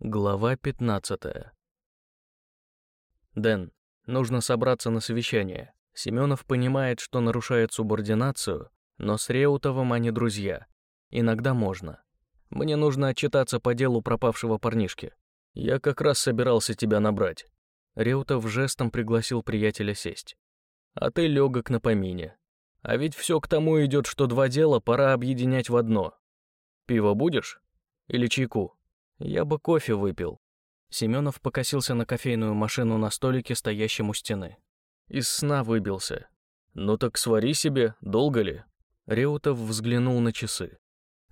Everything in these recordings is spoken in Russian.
Глава 15. Дэн, нужно собраться на совещание. Семенов понимает, что нарушает субординацию, но с Реутовым они друзья. Иногда можно. Мне нужно отчитаться по делу пропавшего парнишки. Я как раз собирался тебя набрать. Реутов жестом пригласил приятеля сесть. А ты легок на помине. А ведь все к тому идет, что два дела пора объединять в одно. Пиво будешь? Или чайку? Я бы кофе выпил. Семенов покосился на кофейную машину на столике, стоящем у стены. Из сна выбился. Ну так свари себе, долго ли? Реутов взглянул на часы.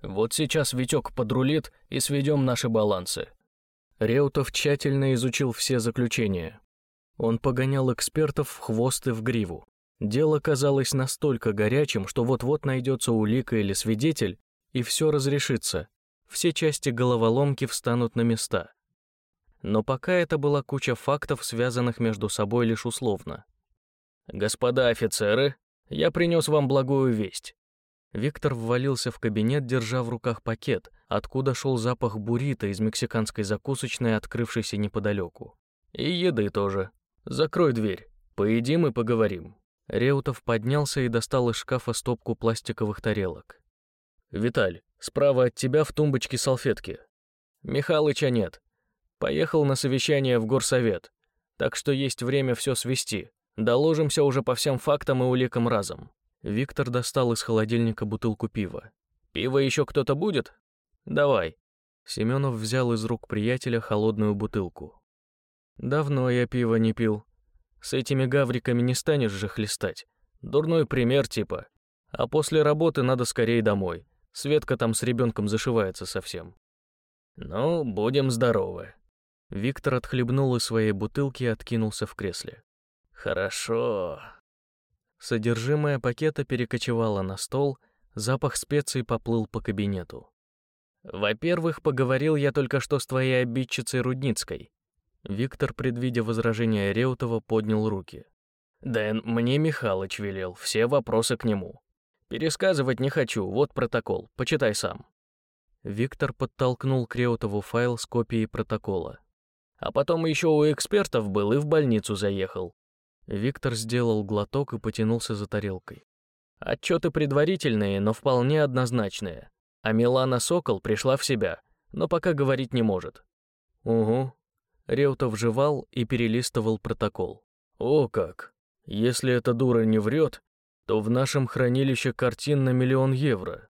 Вот сейчас Витек подрулит и сведем наши балансы. Реутов тщательно изучил все заключения. Он погонял экспертов в хвост и в гриву. Дело казалось настолько горячим, что вот-вот найдется улика или свидетель, и все разрешится все части головоломки встанут на места. Но пока это была куча фактов, связанных между собой лишь условно. «Господа офицеры, я принес вам благую весть». Виктор ввалился в кабинет, держа в руках пакет, откуда шел запах буррито из мексиканской закусочной, открывшейся неподалеку. «И еды тоже. Закрой дверь. Поедим и поговорим». Реутов поднялся и достал из шкафа стопку пластиковых тарелок. «Виталь, Справа от тебя в тумбочке салфетки. Михалыча нет. Поехал на совещание в горсовет. Так что есть время все свести. Доложимся уже по всем фактам и уликам разом. Виктор достал из холодильника бутылку пива. Пиво еще кто-то будет? Давай. Семенов взял из рук приятеля холодную бутылку. Давно я пива не пил. С этими гавриками не станешь же хлестать. Дурной пример типа. А после работы надо скорее домой. Светка там с ребенком зашивается совсем. Ну, будем здоровы. Виктор отхлебнул из своей бутылки и откинулся в кресле. Хорошо. Содержимое пакета перекочевало на стол, запах специй поплыл по кабинету. Во-первых, поговорил я только что с твоей обидчицей Рудницкой. Виктор, предвидя возражения Реутова, поднял руки. Дэн, мне Михалыч велел, все вопросы к нему. Пересказывать не хочу, вот протокол, почитай сам. Виктор подтолкнул Креутову файл с копией протокола. А потом еще у экспертов был и в больницу заехал. Виктор сделал глоток и потянулся за тарелкой. Отчеты предварительные, но вполне однозначные. А Милана Сокол пришла в себя, но пока говорить не может. Угу. Реутов жевал и перелистывал протокол. О как! Если эта дура не врет, то в нашем хранилище картин на миллион евро.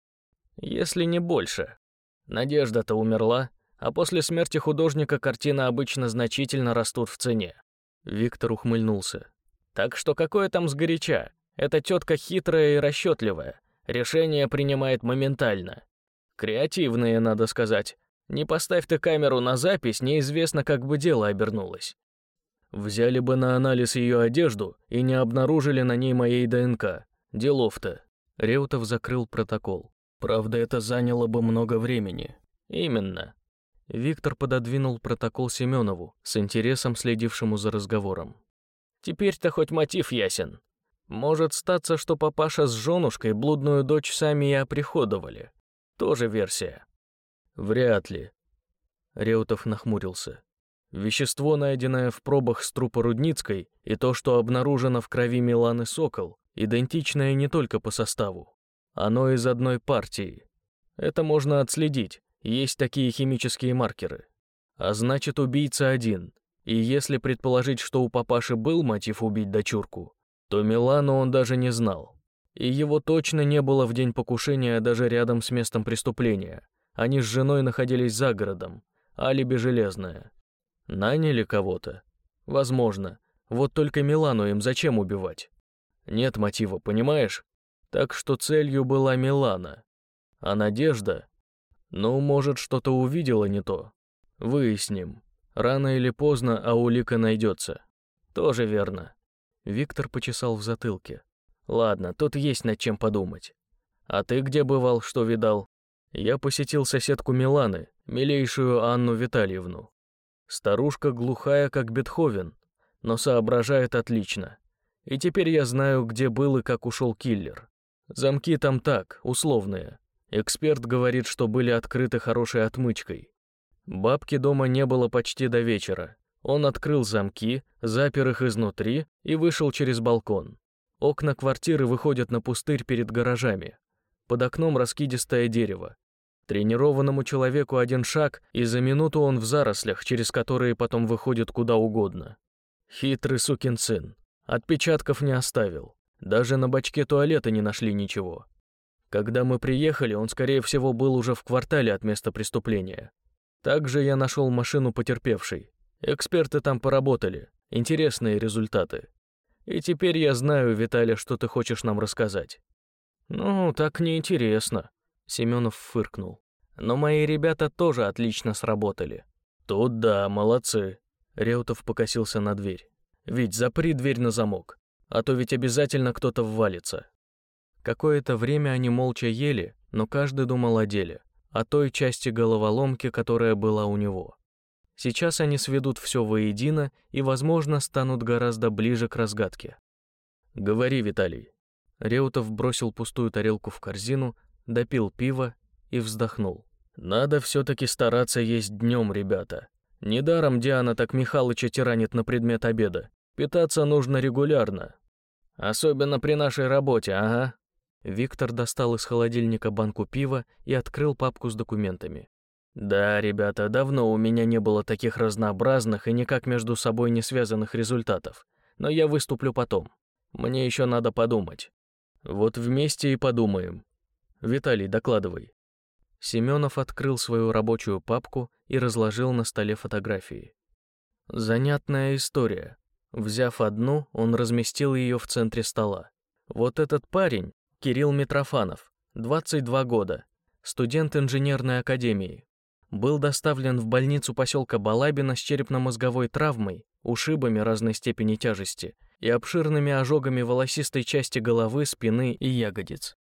Если не больше. Надежда-то умерла, а после смерти художника картины обычно значительно растут в цене. Виктор ухмыльнулся. Так что какое там сгоряча? Эта тетка хитрая и расчетливая. Решение принимает моментально. Креативные, надо сказать. Не поставь ты камеру на запись, неизвестно, как бы дело обернулось. Взяли бы на анализ ее одежду и не обнаружили на ней моей ДНК. Делов-то. Реутов закрыл протокол. Правда, это заняло бы много времени. Именно. Виктор пододвинул протокол Семенову, с интересом следившему за разговором. Теперь-то хоть мотив ясен. Может статься, что папаша с женушкой блудную дочь сами и оприходовали. Тоже версия. Вряд ли. Реутов нахмурился. Вещество, найденное в пробах с трупа Рудницкой, и то, что обнаружено в крови Миланы Сокол, идентичное не только по составу. Оно из одной партии. Это можно отследить, есть такие химические маркеры. А значит, убийца один. И если предположить, что у папаши был мотив убить дочурку, то Милану он даже не знал. И его точно не было в день покушения даже рядом с местом преступления. Они с женой находились за городом, алиби железное. Наняли кого-то? Возможно. Вот только Милану им зачем убивать? Нет мотива, понимаешь? Так что целью была Милана. А Надежда? Ну, может, что-то увидела не то. Выясним. Рано или поздно, а улика найдется. Тоже верно. Виктор почесал в затылке. Ладно, тут есть над чем подумать. А ты где бывал, что видал? Я посетил соседку Миланы, милейшую Анну Витальевну. Старушка глухая, как Бетховен, но соображает отлично. И теперь я знаю, где был и как ушел киллер. Замки там так, условные. Эксперт говорит, что были открыты хорошей отмычкой. Бабки дома не было почти до вечера. Он открыл замки, запер их изнутри и вышел через балкон. Окна квартиры выходят на пустырь перед гаражами. Под окном раскидистое дерево. Тренированному человеку один шаг, и за минуту он в зарослях, через которые потом выходит куда угодно. Хитрый сукин сын. Отпечатков не оставил. Даже на бачке туалета не нашли ничего. Когда мы приехали, он, скорее всего, был уже в квартале от места преступления. Также я нашел машину потерпевшей. Эксперты там поработали. Интересные результаты. И теперь я знаю, Виталий, что ты хочешь нам рассказать. Ну, так неинтересно. Семенов фыркнул. Но мои ребята тоже отлично сработали. Тут да, молодцы. Реутов покосился на дверь. Ведь запри дверь на замок, а то ведь обязательно кто-то ввалится. Какое-то время они молча ели, но каждый думал о деле, о той части головоломки, которая была у него. Сейчас они сведут все воедино и, возможно, станут гораздо ближе к разгадке. «Говори, Виталий». Реутов бросил пустую тарелку в корзину, допил пиво и вздохнул. «Надо все-таки стараться есть днем, ребята. Недаром Диана так Михалыча тиранит на предмет обеда. Питаться нужно регулярно. Особенно при нашей работе, ага». Виктор достал из холодильника банку пива и открыл папку с документами. «Да, ребята, давно у меня не было таких разнообразных и никак между собой не связанных результатов. Но я выступлю потом. Мне еще надо подумать. Вот вместе и подумаем. Виталий, докладывай». Семенов открыл свою рабочую папку и разложил на столе фотографии. Занятная история. Взяв одну, он разместил ее в центре стола. Вот этот парень, Кирилл Митрофанов, 22 года, студент инженерной академии, был доставлен в больницу поселка Балабино с черепно-мозговой травмой, ушибами разной степени тяжести и обширными ожогами волосистой части головы, спины и ягодиц.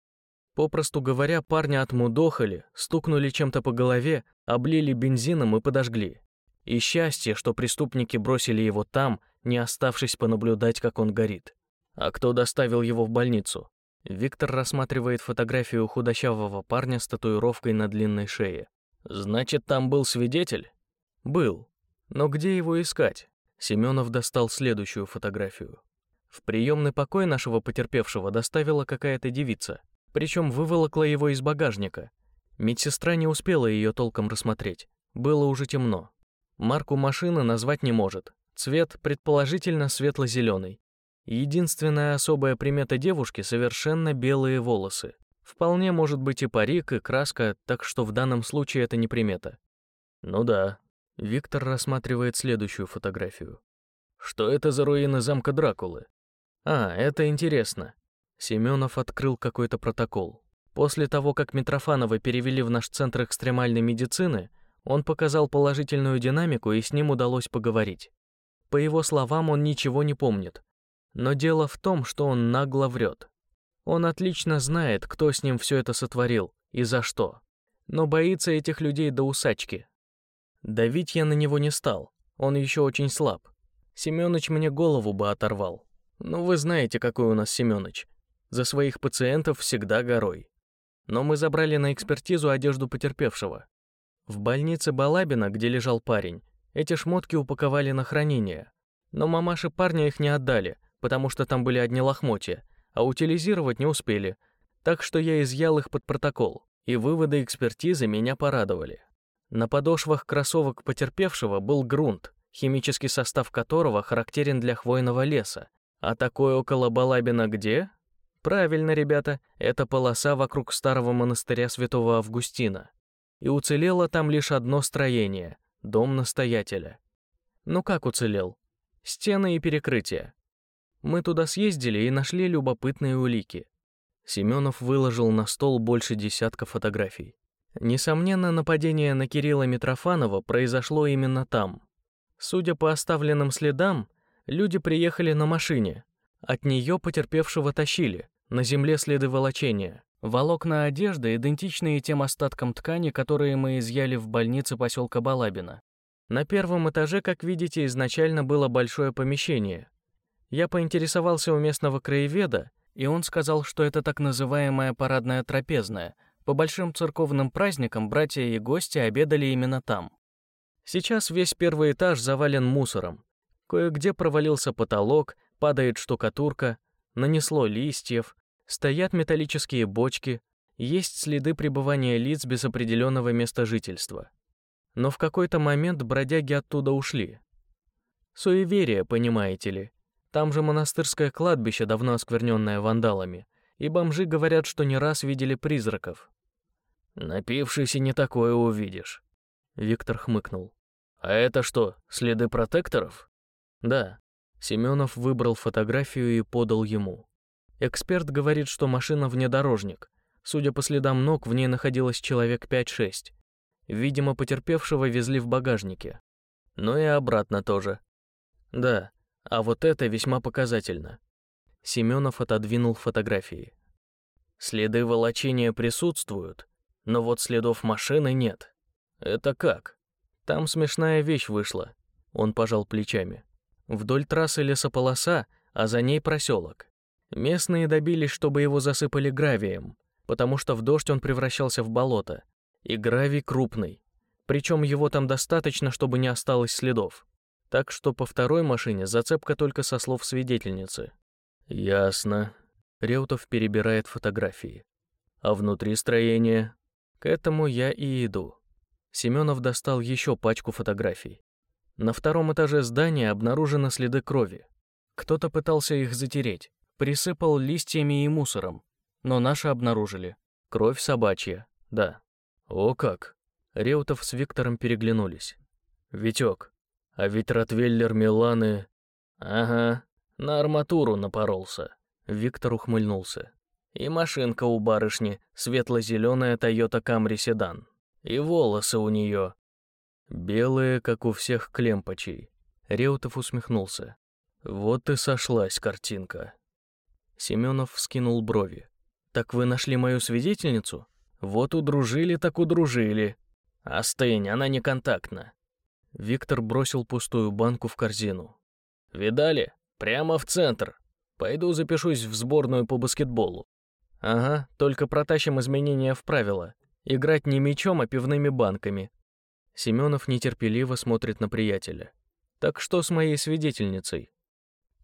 Попросту говоря, парня отмудохали, стукнули чем-то по голове, облили бензином и подожгли. И счастье, что преступники бросили его там, не оставшись понаблюдать, как он горит. А кто доставил его в больницу? Виктор рассматривает фотографию худощавого парня с татуировкой на длинной шее. Значит, там был свидетель? Был. Но где его искать? Семенов достал следующую фотографию. В приемный покой нашего потерпевшего доставила какая-то девица причем выволокла его из багажника. Медсестра не успела ее толком рассмотреть. Было уже темно. Марку машины назвать не может. Цвет, предположительно, светло-зеленый. Единственная особая примета девушки — совершенно белые волосы. Вполне может быть и парик, и краска, так что в данном случае это не примета. Ну да. Виктор рассматривает следующую фотографию. Что это за руины замка Дракулы? А, это интересно. Семенов открыл какой-то протокол. После того, как Митрофанова перевели в наш центр экстремальной медицины, он показал положительную динамику, и с ним удалось поговорить. По его словам, он ничего не помнит. Но дело в том, что он нагло врет. Он отлично знает, кто с ним все это сотворил и за что. Но боится этих людей до усачки. Давить я на него не стал, он еще очень слаб. Семёныч мне голову бы оторвал. Ну вы знаете, какой у нас Семёныч. За своих пациентов всегда горой. Но мы забрали на экспертизу одежду потерпевшего. В больнице Балабина, где лежал парень, эти шмотки упаковали на хранение. Но мамаши парня их не отдали, потому что там были одни лохмотья, а утилизировать не успели. Так что я изъял их под протокол, и выводы экспертизы меня порадовали. На подошвах кроссовок потерпевшего был грунт, химический состав которого характерен для хвойного леса. А такой около Балабина где? Правильно, ребята, это полоса вокруг старого монастыря Святого Августина. И уцелело там лишь одно строение — дом настоятеля. Ну как уцелел? Стены и перекрытия. Мы туда съездили и нашли любопытные улики. Семенов выложил на стол больше десятка фотографий. Несомненно, нападение на Кирилла Митрофанова произошло именно там. Судя по оставленным следам, люди приехали на машине. От нее потерпевшего тащили, на земле следы волочения. Волокна одежды, идентичные тем остаткам ткани, которые мы изъяли в больнице поселка Балабина. На первом этаже, как видите, изначально было большое помещение. Я поинтересовался у местного краеведа, и он сказал, что это так называемая парадная трапезная. По большим церковным праздникам братья и гости обедали именно там. Сейчас весь первый этаж завален мусором. Кое-где провалился потолок, падает штукатурка, нанесло листьев, стоят металлические бочки, есть следы пребывания лиц без определенного места жительства. Но в какой-то момент бродяги оттуда ушли. Суеверие, понимаете ли. Там же монастырское кладбище, давно оскверненное вандалами, и бомжи говорят, что не раз видели призраков. «Напившись и не такое увидишь», — Виктор хмыкнул. «А это что, следы протекторов?» «Да». Семенов выбрал фотографию и подал ему. Эксперт говорит, что машина внедорожник. Судя по следам ног, в ней находилось человек 5-6. Видимо, потерпевшего везли в багажнике. Ну и обратно тоже. Да, а вот это весьма показательно. Семенов отодвинул фотографии. Следы волочения присутствуют, но вот следов машины нет. Это как? Там смешная вещь вышла. Он пожал плечами. Вдоль трассы лесополоса, а за ней проселок. Местные добились, чтобы его засыпали гравием, потому что в дождь он превращался в болото. И гравий крупный. Причем его там достаточно, чтобы не осталось следов. Так что по второй машине зацепка только со слов свидетельницы. Ясно. Реутов перебирает фотографии. А внутри строения? К этому я и иду. Семенов достал еще пачку фотографий. На втором этаже здания обнаружены следы крови. Кто-то пытался их затереть, присыпал листьями и мусором, но наши обнаружили. Кровь собачья, да. О как! Реутов с Виктором переглянулись. Витек, а ведь Ротвейлер Миланы... Ага, на арматуру напоролся. Виктор ухмыльнулся. И машинка у барышни, светло-зеленая Toyota Camry седан. И волосы у нее. Белые, как у всех клемпочей. Реутов усмехнулся. Вот и сошлась картинка. Семенов вскинул брови. «Так вы нашли мою свидетельницу? Вот удружили, так удружили. Остынь, она не контактна. Виктор бросил пустую банку в корзину. «Видали? Прямо в центр. Пойду запишусь в сборную по баскетболу». «Ага, только протащим изменения в правила. Играть не мячом, а пивными банками». Семенов нетерпеливо смотрит на приятеля. «Так что с моей свидетельницей?»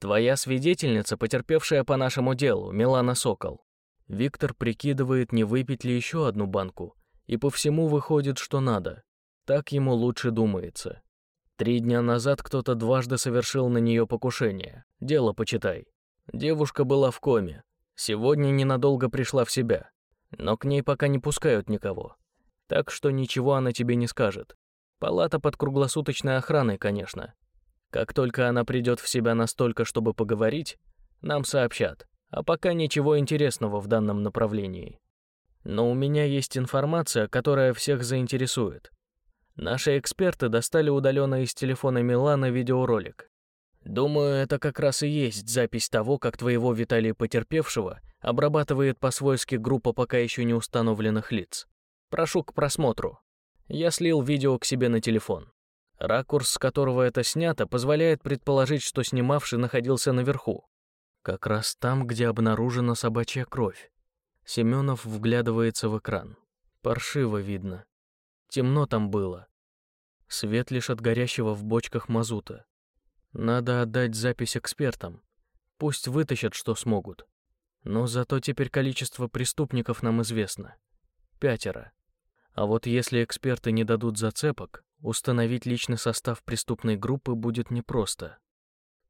«Твоя свидетельница, потерпевшая по нашему делу, Милана Сокол». Виктор прикидывает, не выпить ли еще одну банку, и по всему выходит, что надо. Так ему лучше думается. Три дня назад кто-то дважды совершил на нее покушение. Дело почитай. Девушка была в коме. Сегодня ненадолго пришла в себя. Но к ней пока не пускают никого. Так что ничего она тебе не скажет. Палата под круглосуточной охраной, конечно. Как только она придет в себя настолько, чтобы поговорить, нам сообщат. А пока ничего интересного в данном направлении. Но у меня есть информация, которая всех заинтересует. Наши эксперты достали удаленно из телефона Милана видеоролик. Думаю, это как раз и есть запись того, как твоего Виталия потерпевшего обрабатывает по-свойски группа пока еще не установленных лиц. Прошу к просмотру. Я слил видео к себе на телефон. Ракурс, с которого это снято, позволяет предположить, что снимавший находился наверху. Как раз там, где обнаружена собачья кровь. Семенов вглядывается в экран. Паршиво видно. Темно там было. Свет лишь от горящего в бочках мазута. Надо отдать запись экспертам. Пусть вытащат, что смогут. Но зато теперь количество преступников нам известно. Пятеро. А вот если эксперты не дадут зацепок, установить личный состав преступной группы будет непросто.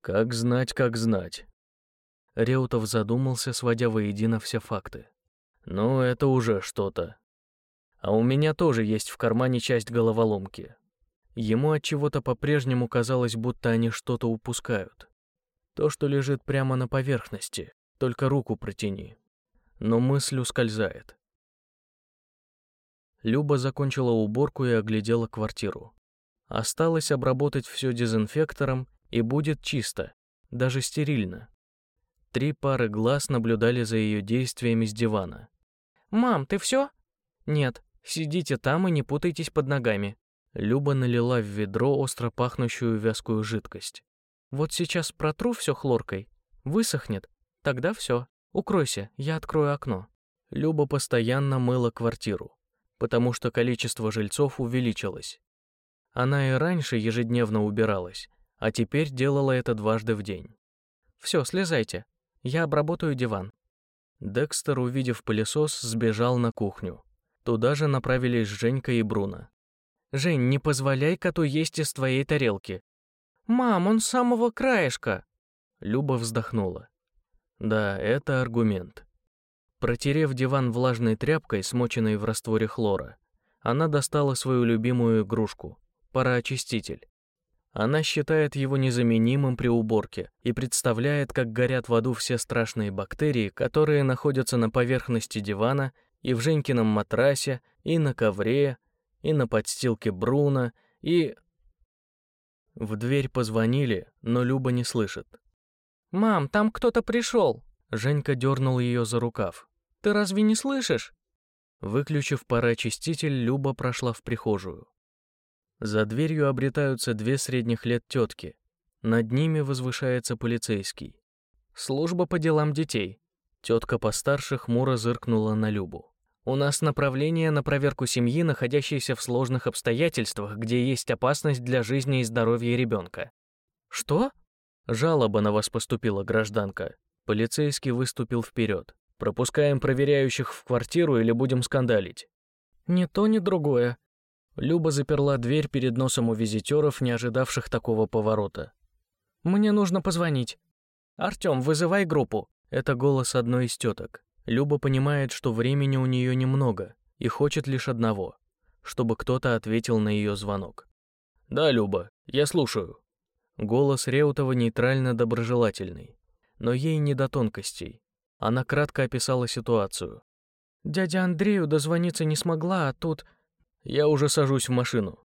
Как знать, как знать. Реутов задумался, сводя воедино все факты. Ну, это уже что-то. А у меня тоже есть в кармане часть головоломки. Ему от чего-то по-прежнему казалось, будто они что-то упускают. То, что лежит прямо на поверхности, только руку протяни. Но мысль ускользает. Люба закончила уборку и оглядела квартиру. Осталось обработать все дезинфектором, и будет чисто, даже стерильно. Три пары глаз наблюдали за ее действиями с дивана. «Мам, ты все?» «Нет, Сидите там и не путайтесь под ногами». Люба налила в ведро остро пахнущую вязкую жидкость. «Вот сейчас протру все хлоркой. Высохнет. Тогда все. Укройся, я открою окно». Люба постоянно мыла квартиру, потому что количество жильцов увеличилось. Она и раньше ежедневно убиралась, а теперь делала это дважды в день. Все, слезайте. Я обработаю диван. Декстер, увидев пылесос, сбежал на кухню. Туда же направились Женька и Бруно. «Жень, не позволяй коту есть из твоей тарелки». «Мам, он с самого краешка». Люба вздохнула. Да, это аргумент. Протерев диван влажной тряпкой, смоченной в растворе хлора, она достала свою любимую игрушку — пароочиститель. Она считает его незаменимым при уборке и представляет, как горят в аду все страшные бактерии, которые находятся на поверхности дивана и в Женькином матрасе, и на ковре, и на подстилке Бруна, и... В дверь позвонили, но Люба не слышит. «Мам, там кто-то пришел!» Женька дернул ее за рукав. «Ты разве не слышишь?» Выключив пароочиститель, Люба прошла в прихожую. За дверью обретаются две средних лет тетки. Над ними возвышается полицейский. «Служба по делам детей». Тетка постарше хмуро зыркнула на Любу. «У нас направление на проверку семьи, находящейся в сложных обстоятельствах, где есть опасность для жизни и здоровья ребенка». «Что?» «Жалоба на вас поступила, гражданка». Полицейский выступил вперед. «Пропускаем проверяющих в квартиру или будем скандалить?» «Ни то, ни другое», Люба заперла дверь перед носом у визитеров, не ожидавших такого поворота. «Мне нужно позвонить. Артём, вызывай группу». Это голос одной из теток. Люба понимает, что времени у нее немного и хочет лишь одного, чтобы кто-то ответил на ее звонок. «Да, Люба, я слушаю». Голос Реутова нейтрально-доброжелательный, но ей не до тонкостей. Она кратко описала ситуацию. «Дядя Андрею дозвониться не смогла, а тут я уже сажусь в машину.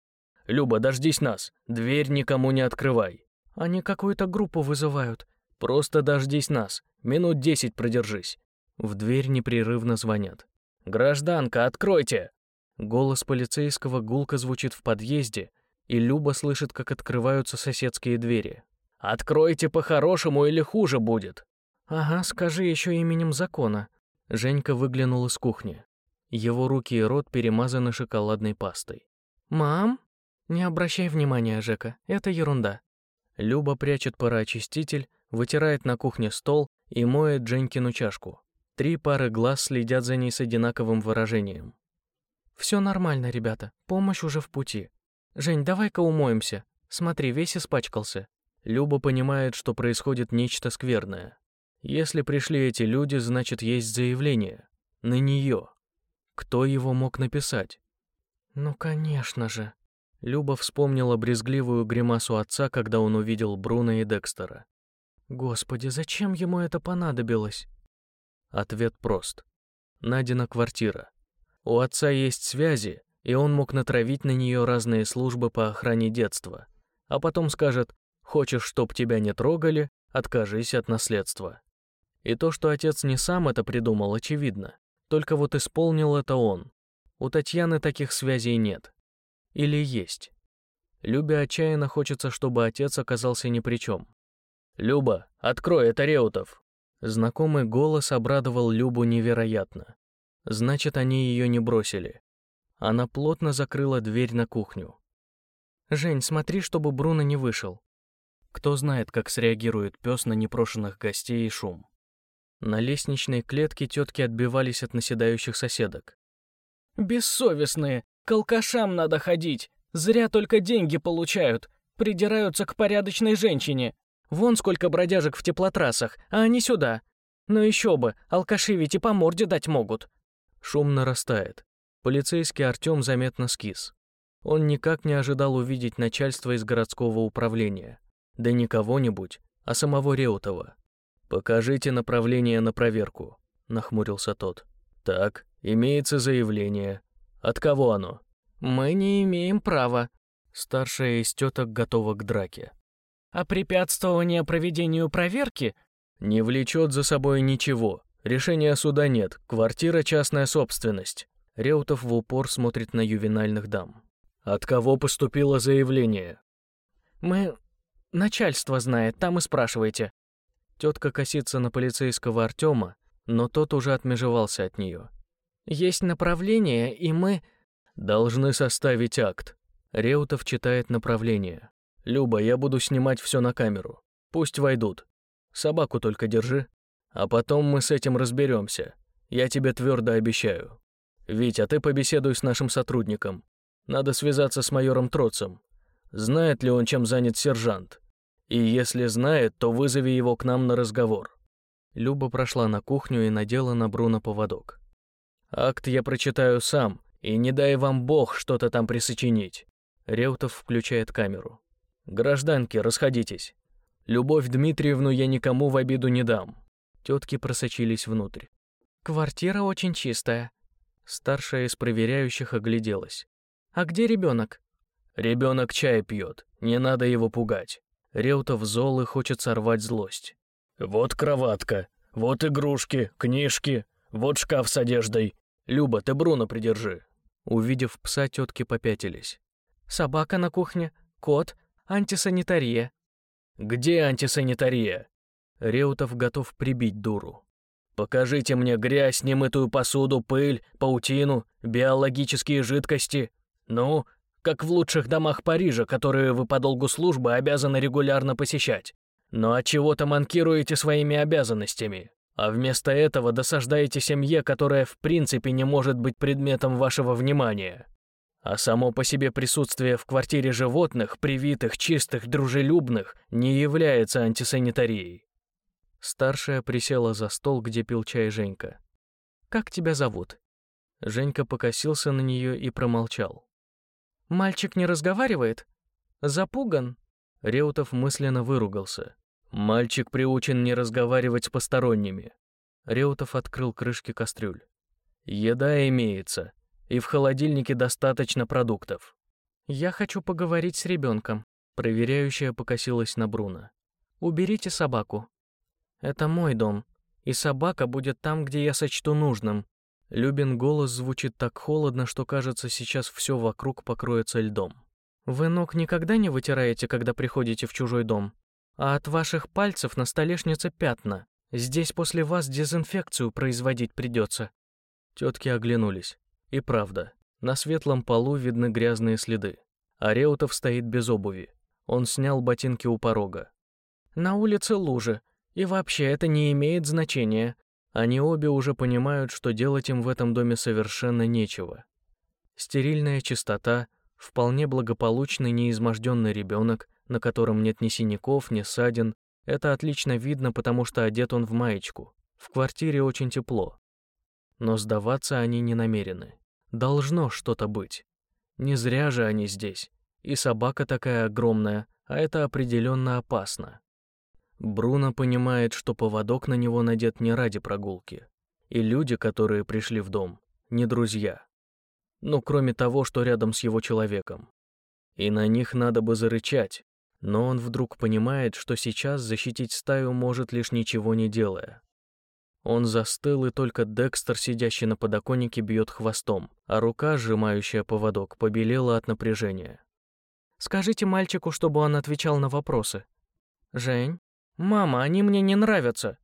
Люба, дождись нас. Дверь никому не открывай. Они какую-то группу вызывают. Просто дождись нас. Минут десять продержись. В дверь непрерывно звонят. «Гражданка, откройте!» Голос полицейского гулко звучит в подъезде, и Люба слышит, как открываются соседские двери. «Откройте по-хорошему или хуже будет!» «Ага, скажи еще именем закона». Женька выглянул из кухни. Его руки и рот перемазаны шоколадной пастой. «Мам?» «Не обращай внимания, Жека, это ерунда». Люба прячет пароочиститель, вытирает на кухне стол и моет Женькину чашку. Три пары глаз следят за ней с одинаковым выражением. «Все нормально, ребята, помощь уже в пути. Жень, давай-ка умоемся. Смотри, весь испачкался». Люба понимает, что происходит нечто скверное. Если пришли эти люди, значит, есть заявление. На нее. Кто его мог написать? Ну, конечно же. Люба вспомнила брезгливую гримасу отца, когда он увидел Бруно и Декстера. Господи, зачем ему это понадобилось? Ответ прост. Надина квартира. У отца есть связи, и он мог натравить на нее разные службы по охране детства. А потом скажет, хочешь, чтоб тебя не трогали, откажись от наследства. И то, что отец не сам это придумал, очевидно. Только вот исполнил это он. У Татьяны таких связей нет. Или есть. Любе отчаянно хочется, чтобы отец оказался ни при чем. «Люба, открой, это Реутов!» Знакомый голос обрадовал Любу невероятно. Значит, они ее не бросили. Она плотно закрыла дверь на кухню. «Жень, смотри, чтобы Бруно не вышел». Кто знает, как среагирует пес на непрошенных гостей и шум. На лестничной клетке тетки отбивались от наседающих соседок. «Бессовестные! К алкашам надо ходить! Зря только деньги получают! Придираются к порядочной женщине! Вон сколько бродяжек в теплотрассах, а они сюда! Ну еще бы, алкаши ведь и по морде дать могут!» Шум нарастает. Полицейский Артем заметно скис. Он никак не ожидал увидеть начальство из городского управления. Да не кого-нибудь, а самого Реутова. «Покажите направление на проверку», — нахмурился тот. «Так, имеется заявление. От кого оно?» «Мы не имеем права». Старшая из теток готова к драке. «А препятствование проведению проверки?» «Не влечет за собой ничего. Решения суда нет. Квартира — частная собственность». Реутов в упор смотрит на ювенальных дам. «От кого поступило заявление?» «Мы... Начальство знает, там и спрашивайте». Тетка косится на полицейского Артема, но тот уже отмежевался от нее. «Есть направление, и мы...» «Должны составить акт». Реутов читает направление. «Люба, я буду снимать все на камеру. Пусть войдут. Собаку только держи. А потом мы с этим разберемся. Я тебе твердо обещаю. Витя, ты побеседуй с нашим сотрудником. Надо связаться с майором Троцем. Знает ли он, чем занят сержант? И если знает, то вызови его к нам на разговор». Люба прошла на кухню и надела на Бруно поводок. «Акт я прочитаю сам, и не дай вам бог что-то там присочинить». Реутов включает камеру. «Гражданки, расходитесь. Любовь Дмитриевну я никому в обиду не дам». Тетки просочились внутрь. «Квартира очень чистая». Старшая из проверяющих огляделась. «А где ребенок?» «Ребенок чай пьет, не надо его пугать». Реутов зол и хочет сорвать злость. «Вот кроватка, вот игрушки, книжки, вот шкаф с одеждой. Люба, ты Бруно придержи». Увидев пса, тетки попятились. «Собака на кухне, кот, антисанитария». «Где антисанитария?» Реутов готов прибить дуру. «Покажите мне грязь, немытую посуду, пыль, паутину, биологические жидкости. Ну, как в лучших домах Парижа, которые вы по долгу службы обязаны регулярно посещать. Но от чего-то манкируете своими обязанностями, а вместо этого досаждаете семье, которая в принципе не может быть предметом вашего внимания. А само по себе присутствие в квартире животных, привитых, чистых, дружелюбных, не является антисанитарией. Старшая присела за стол, где пил чай Женька. «Как тебя зовут?» Женька покосился на нее и промолчал. «Мальчик не разговаривает? Запуган?» Реутов мысленно выругался. Мальчик приучен не разговаривать с посторонними. Реутов открыл крышки кастрюль. Еда имеется, и в холодильнике достаточно продуктов. Я хочу поговорить с ребенком. Проверяющая покосилась на Бруно. Уберите собаку. Это мой дом, и собака будет там, где я сочту нужным. Любин голос звучит так холодно, что кажется, сейчас все вокруг покроется льдом. Вы ног никогда не вытираете, когда приходите в чужой дом? А от ваших пальцев на столешнице пятна. Здесь после вас дезинфекцию производить придется. Тетки оглянулись. И правда, на светлом полу видны грязные следы. А Реутов стоит без обуви. Он снял ботинки у порога. На улице лужи. И вообще это не имеет значения. Они обе уже понимают, что делать им в этом доме совершенно нечего. Стерильная чистота, вполне благополучный неизможденный ребенок, на котором нет ни синяков, ни ссадин. Это отлично видно, потому что одет он в маечку. В квартире очень тепло. Но сдаваться они не намерены. Должно что-то быть. Не зря же они здесь. И собака такая огромная, а это определенно опасно. Бруно понимает, что поводок на него надет не ради прогулки. И люди, которые пришли в дом, не друзья. Ну, кроме того, что рядом с его человеком. И на них надо бы зарычать, но он вдруг понимает, что сейчас защитить стаю может лишь ничего не делая. Он застыл, и только Декстер, сидящий на подоконнике, бьет хвостом, а рука, сжимающая поводок, побелела от напряжения. «Скажите мальчику, чтобы он отвечал на вопросы». «Жень? Мама, они мне не нравятся».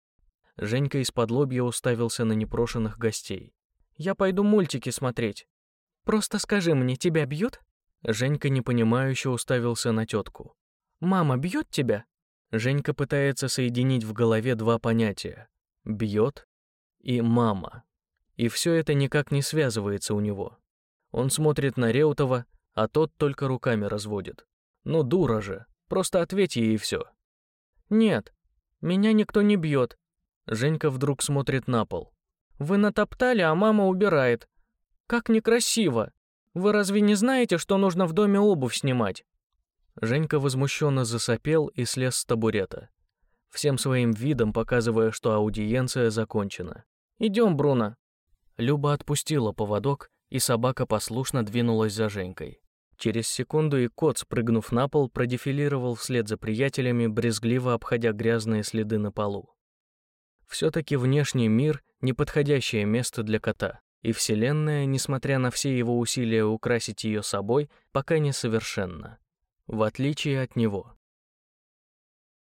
Женька из-под лобья уставился на непрошенных гостей. «Я пойду мультики смотреть. Просто скажи мне, тебя бьют?» Женька непонимающе уставился на тетку. Мама бьет тебя?» Женька пытается соединить в голове два понятия — «бьет» и «мама». И все это никак не связывается у него. Он смотрит на Реутова, а тот только руками разводит. «Ну, дура же, просто ответь ей и все». «Нет, меня никто не бьет». Женька вдруг смотрит на пол. «Вы натоптали, а мама убирает. Как некрасиво. Вы разве не знаете, что нужно в доме обувь снимать?» Женька возмущенно засопел и слез с табурета, всем своим видом показывая, что аудиенция закончена. «Идем, Бруно». Люба отпустила поводок, и собака послушно двинулась за Женькой. Через секунду и кот, спрыгнув на пол, продефилировал вслед за приятелями, брезгливо обходя грязные следы на полу. Все-таки внешний мир — неподходящее место для кота, и Вселенная, несмотря на все его усилия украсить ее собой, пока несовершенна в отличие от него.